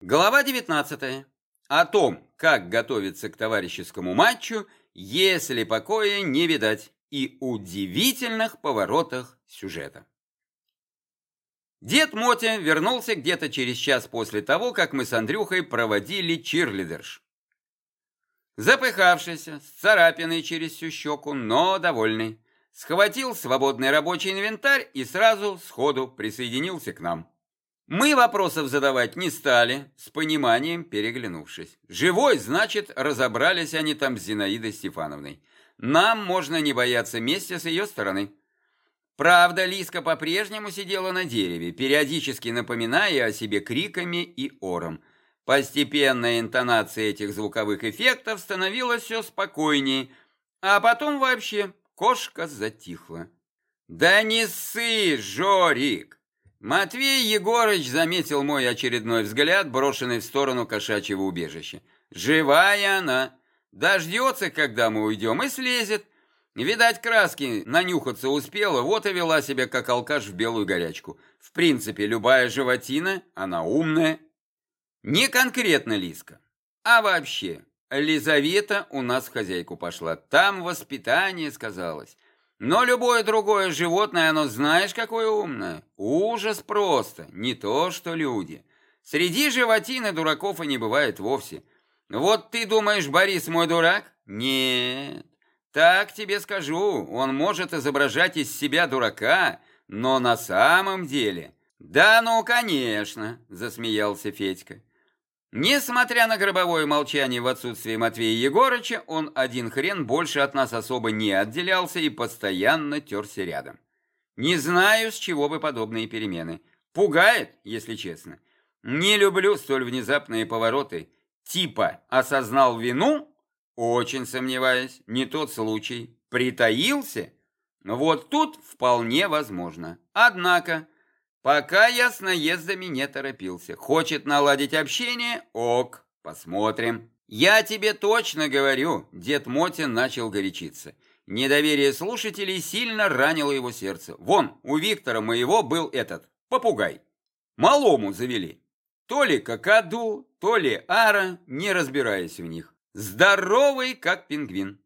Глава 19. О том, как готовиться к товарищескому матчу, если покоя не видать, и удивительных поворотах сюжета. Дед Мотя вернулся где-то через час после того, как мы с Андрюхой проводили чирлидерш. Запыхавшийся, с царапиной через всю щеку, но довольный, схватил свободный рабочий инвентарь и сразу сходу присоединился к нам. Мы вопросов задавать не стали, с пониманием переглянувшись. Живой, значит, разобрались они там с Зинаидой Стефановной. Нам можно не бояться мести с ее стороны. Правда, Лиска по-прежнему сидела на дереве, периодически напоминая о себе криками и ором. Постепенная интонация этих звуковых эффектов становилась все спокойнее, а потом вообще кошка затихла. «Да не ссы, Жорик!» Матвей Егорыч заметил мой очередной взгляд, брошенный в сторону кошачьего убежища. «Живая она! Дождется, когда мы уйдем, и слезет. Видать, краски нанюхаться успела, вот и вела себя как алкаш в белую горячку. В принципе, любая животина, она умная. Не конкретно Лиска, а вообще. Лизавета у нас в хозяйку пошла. Там воспитание сказалось. Но любое другое животное, оно знаешь, какое умное. Ужас просто, не то что люди. Среди животины дураков и не бывает вовсе. Вот ты думаешь, Борис мой дурак? Нет. Так тебе скажу, он может изображать из себя дурака, но на самом деле... Да ну, конечно, засмеялся Федька. Несмотря на гробовое молчание в отсутствии Матвея Егорыча, он один хрен больше от нас особо не отделялся и постоянно терся рядом. Не знаю, с чего бы подобные перемены. Пугает, если честно. Не люблю столь внезапные повороты. Типа осознал вину? Очень сомневаюсь, не тот случай. Притаился? Вот тут вполне возможно. Однако... Пока я с наездами не торопился. Хочет наладить общение? Ок, посмотрим. Я тебе точно говорю, дед Мотин начал горячиться. Недоверие слушателей сильно ранило его сердце. Вон, у Виктора моего был этот, попугай. Малому завели. То ли какаду, то ли ара, не разбираясь в них. Здоровый, как пингвин.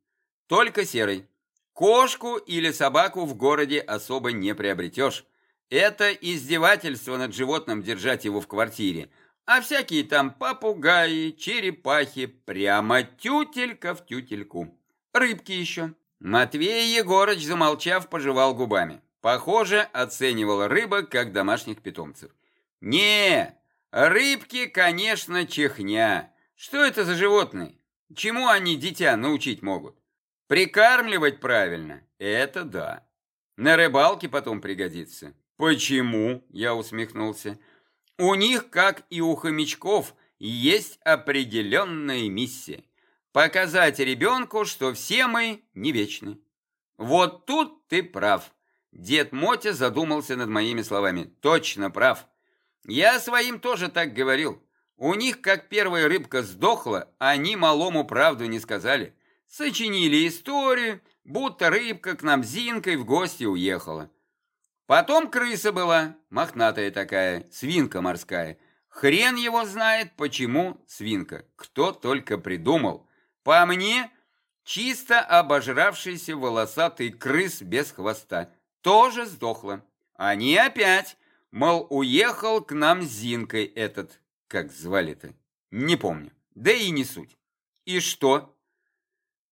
Только серый. Кошку или собаку в городе особо не приобретешь. Это издевательство над животным держать его в квартире. А всякие там попугаи, черепахи, прямо тютелька в тютельку. Рыбки еще. Матвей Егорыч, замолчав, пожевал губами. Похоже, оценивал рыбок как домашних питомцев. Не, рыбки, конечно, чехня. Что это за животные? Чему они дитя научить могут? Прикармливать правильно? Это да. На рыбалке потом пригодится. «Почему?» – я усмехнулся. «У них, как и у хомячков, есть определенная миссия. Показать ребенку, что все мы не вечны». «Вот тут ты прав». Дед Мотя задумался над моими словами. «Точно прав. Я своим тоже так говорил. У них, как первая рыбка сдохла, они малому правду не сказали. Сочинили историю, будто рыбка к нам Зинкой в гости уехала. Потом крыса была, мохнатая такая, свинка морская. Хрен его знает, почему свинка. Кто только придумал. По мне, чисто обожравшийся волосатый крыс без хвоста. Тоже сдохла. Они опять, мол, уехал к нам с Зинкой этот, как звали-то, не помню. Да и не суть. И что?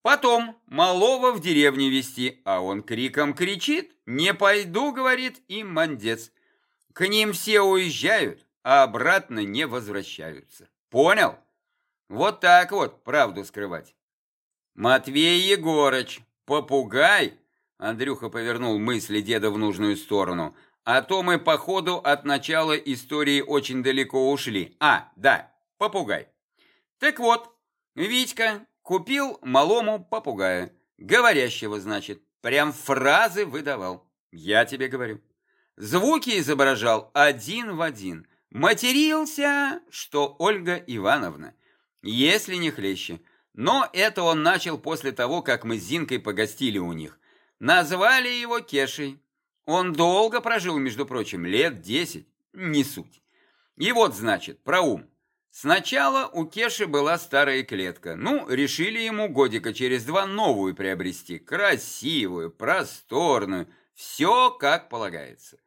Потом малого в деревню вести, а он криком кричит. «Не пойду», — говорит, и мандец. К ним все уезжают, а обратно не возвращаются. Понял? Вот так вот правду скрывать. Матвей Егорыч, попугай, Андрюха повернул мысли деда в нужную сторону, а то мы, походу, от начала истории очень далеко ушли. А, да, попугай. Так вот, Витька Купил малому попугая. Говорящего, значит. Прям фразы выдавал. Я тебе говорю. Звуки изображал один в один. Матерился, что Ольга Ивановна. Если не хлеще. Но это он начал после того, как мы с Зинкой погостили у них. Назвали его Кешей. Он долго прожил, между прочим, лет десять. Не суть. И вот, значит, про ум. Сначала у Кеши была старая клетка. Ну, решили ему годика через два новую приобрести. Красивую, просторную, все как полагается.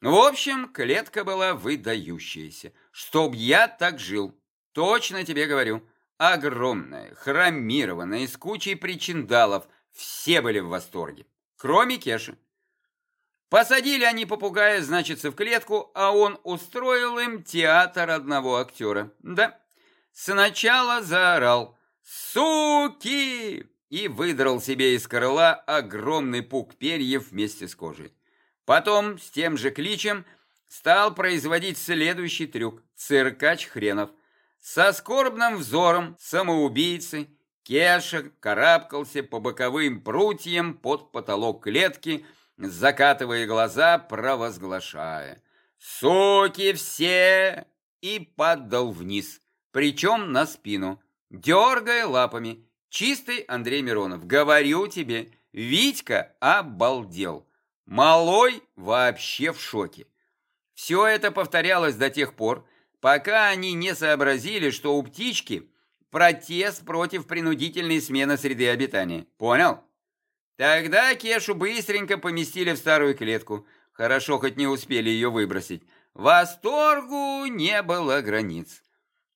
В общем, клетка была выдающаяся. Чтоб я так жил, точно тебе говорю. Огромная, хромированная, с кучей причиндалов. Все были в восторге. Кроме Кеши. Посадили они попугая, значится, в клетку, а он устроил им театр одного актера. Да, сначала заорал «Суки!» и выдрал себе из крыла огромный пук перьев вместе с кожей. Потом с тем же кличем стал производить следующий трюк – циркач хренов. Со скорбным взором самоубийцы Кеша карабкался по боковым прутьям под потолок клетки – закатывая глаза, провозглашая «Суки все!» и падал вниз, причем на спину, дергая лапами. Чистый Андрей Миронов, говорю тебе, Витька обалдел. Малой вообще в шоке. Все это повторялось до тех пор, пока они не сообразили, что у птички протест против принудительной смены среды обитания. Понял? Тогда Кешу быстренько поместили в старую клетку. Хорошо, хоть не успели ее выбросить. Восторгу не было границ.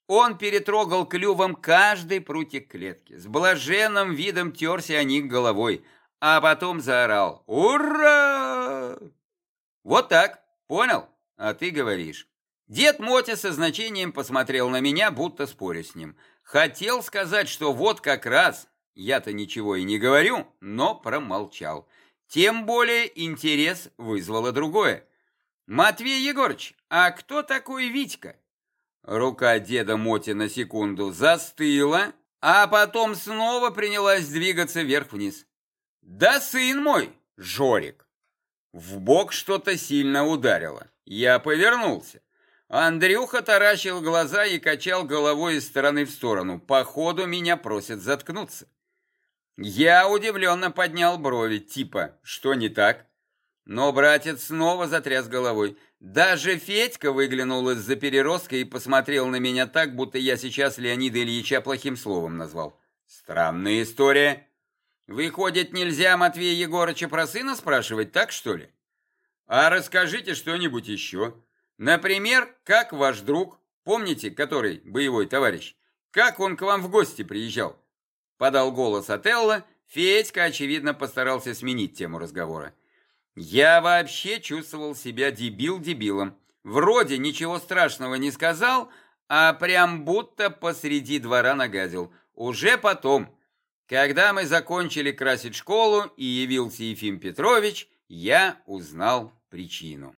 Он перетрогал клювом каждый прутик клетки. С блаженным видом терся о них головой, а потом заорал «Ура!». Вот так, понял? А ты говоришь. Дед Мотя со значением посмотрел на меня, будто споря с ним. Хотел сказать, что вот как раз я-то ничего и не говорю, но промолчал. Тем более интерес вызвало другое. «Матвей Егорыч, а кто такой Витька?» Рука деда Моти на секунду застыла, а потом снова принялась двигаться вверх-вниз. «Да сын мой, Жорик!» В бок что-то сильно ударило. Я повернулся. Андрюха таращил глаза и качал головой из стороны в сторону. Походу, меня просят заткнуться. Я удивленно поднял брови, типа, что не так? Но братец снова затряс головой. Даже Федька выглянул из-за переростка и посмотрел на меня так, будто я сейчас Леонида Ильича плохим словом назвал. Странная история. Выходит, нельзя Матвея Егорыча про сына спрашивать, так что ли? А расскажите что-нибудь еще. Например, как ваш друг, помните, который боевой товарищ, как он к вам в гости приезжал? Подал голос Отелло, Федька, очевидно, постарался сменить тему разговора. Я вообще чувствовал себя дебил-дебилом. Вроде ничего страшного не сказал, а прям будто посреди двора нагадил. Уже потом, когда мы закончили красить школу и явился Ефим Петрович, я узнал причину.